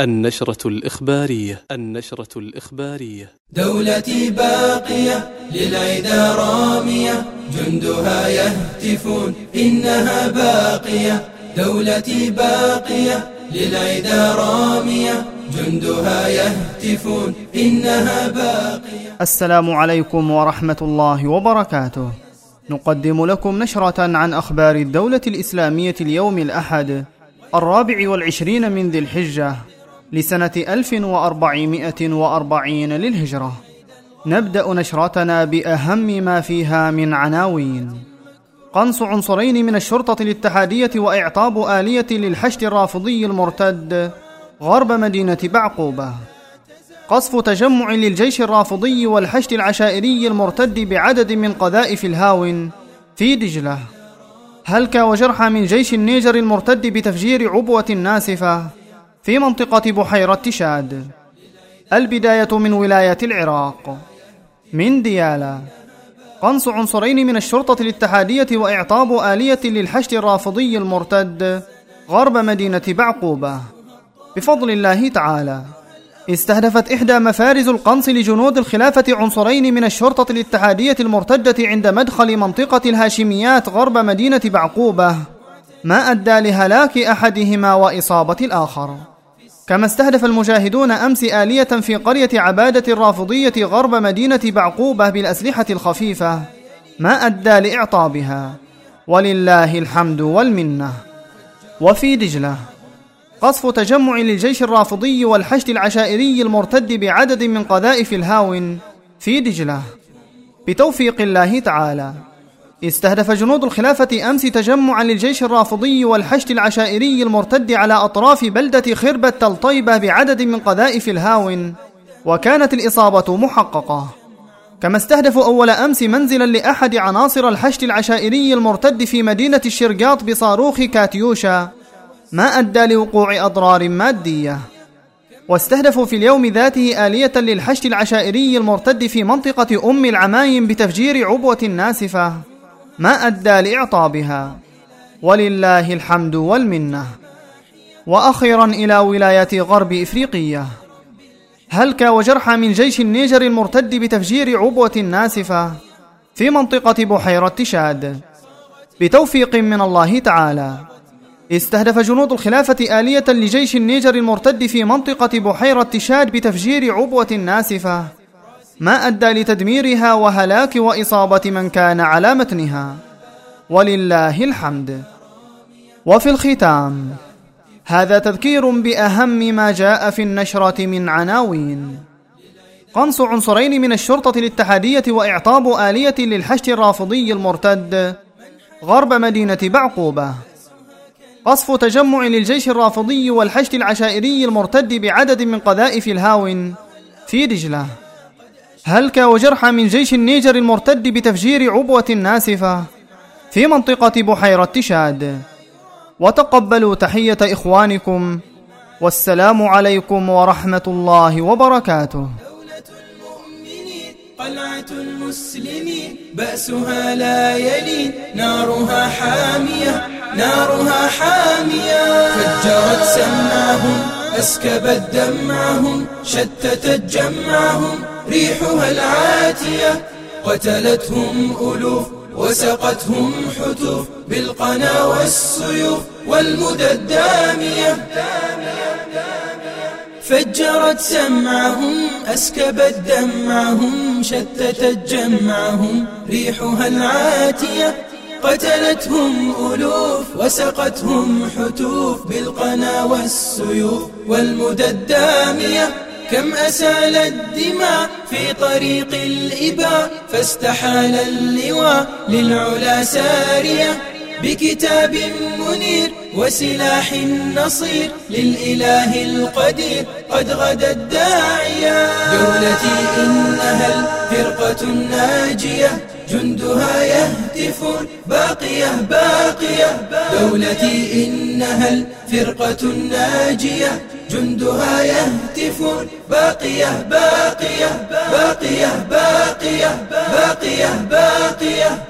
النشرة الإخبارية النشرة الإخبارية. دولتي باقية للعدا رامية جندها يهتفون إنها باقية. دولتي باقية للعدا رامية جندها يهتفون إنها باقية. السلام عليكم ورحمة الله وبركاته. نقدم لكم نشرة عن أخبار الدولة الإسلامية اليوم الأحد الرابع والعشرين من ذي الحجة. لسنة 1440 للهجرة. نبدأ نشرتنا بأهم ما فيها من عناوين. قنص عنصرين من الشرطة الاتحادية وإعطاب آلية للحشد الرافضي المرتد غرب مدينة بعقوبة. قصف تجمع للجيش الرافضي والحشد العشائري المرتد بعدد من قذائف الهاون في دجلة. هلك وجرحى من جيش النيجر المرتد بتفجير عبوة ناسفة. في منطقة بحيرة تشاد. البداية من ولاية العراق. من ديالا قنص عنصرين من الشرطة الاتحادية وإعطاب آلية للحشد الرافضي المرتد غرب مدينة بعقوبة. بفضل الله تعالى. استهدفت إحدى مفارز القنص لجنود الخلافة عنصرين من الشرطة الاتحادية المرتدة عند مدخل منطقة الهاشميات غرب مدينة بعقوبة ما أدى لهلاك أحدهما وإصابة الآخر. كما استهدف المجاهدون أمس آلية في قرية عبادة الرافضية غرب مدينة بعقوبة بالأسلحة الخفيفة. ما أدى لإعطابها. ولله الحمد والمنة. وفي دجلة. قصف تجمع للجيش الرافضي والحشد العشائري المرتد بعدد من قذائف الهاون. في دجلة. بتوفيق الله تعالى. استهدف جنود الخلافة أمس تجمعا للجيش الرافضي والحشد العشائري المرتد على أطراف بلدة خربة تلطيبة بعدد من قذائف الهاون وكانت الإصابة محققة. كما استهدفوا أول أمس منزلا لأحد عناصر الحشد العشائري المرتد في مدينة الشرقاط بصاروخ كاتيوشا ما أدى لوقوع أضرار مادية. واستهدفوا في اليوم ذاته آلية للحشد العشائري المرتد في منطقة أم العمايم بتفجير عبوة ناسفة. ما أدى لإعطابها. ولله الحمد والمنة. وأخيرا إلى ولاية غرب إفريقية. هلك وجرحى من جيش النيجر المرتد بتفجير عبوة ناسفة في منطقة بحيرة تشاد. بتوفيق من الله تعالى. استهدف جنود الخلافة آلية لجيش النيجر المرتد في منطقة بحيرة تشاد بتفجير عبوة ناسفة. ما أدى لتدميرها وهلاك وإصابة من كان على متنها. ولله الحمد. وفي الختام هذا تذكير بأهم ما جاء في النشرة من عناوين. قنص عنصرين من الشرطة الاتحادية وإعطاب آلية للحشد الرافضي المرتد غرب مدينة بعقوبة. قصف تجمع للجيش الرافضي والحشد العشائري المرتد بعدد من قذائف الهاون في دجلة. هلك وجرحى من جيش النيجر المرتد بتفجير عبوة ناسفة في منطقة بحيرة تشاد. وتقبلوا تحية إخوانكم والسلام عليكم ورحمة الله وبركاته. قلعة المسلمين بأسها لا يلين نارها حامية نارها حامية. فجرت سماهم أسكبت دمعهم شتتت جمعهم ريحها العاتية قتلتهم ألوف وسقتهم حتوف بالقنا والسيوف والمدى الدامية فجرت سمعهم أسكبت دمعهم شتتت جمعهم. ريحها العاتية قتلتهم ألوف وسقتهم حتوف بالقنا والسيوف والمدى الدامية كم أسال الدماء في طريق الإباء فاستحال اللواء للعلا سارية بكتاب منير وسلاح نصير للإله القدير قد غدا الداعية. دولتي إنها الفرقة الناجية جندها يهتفون باقية باقية. دولتي إنها الفرقة الناجية جندها يهتفون باقية باقية باقية باقية باقية باقية, باقية.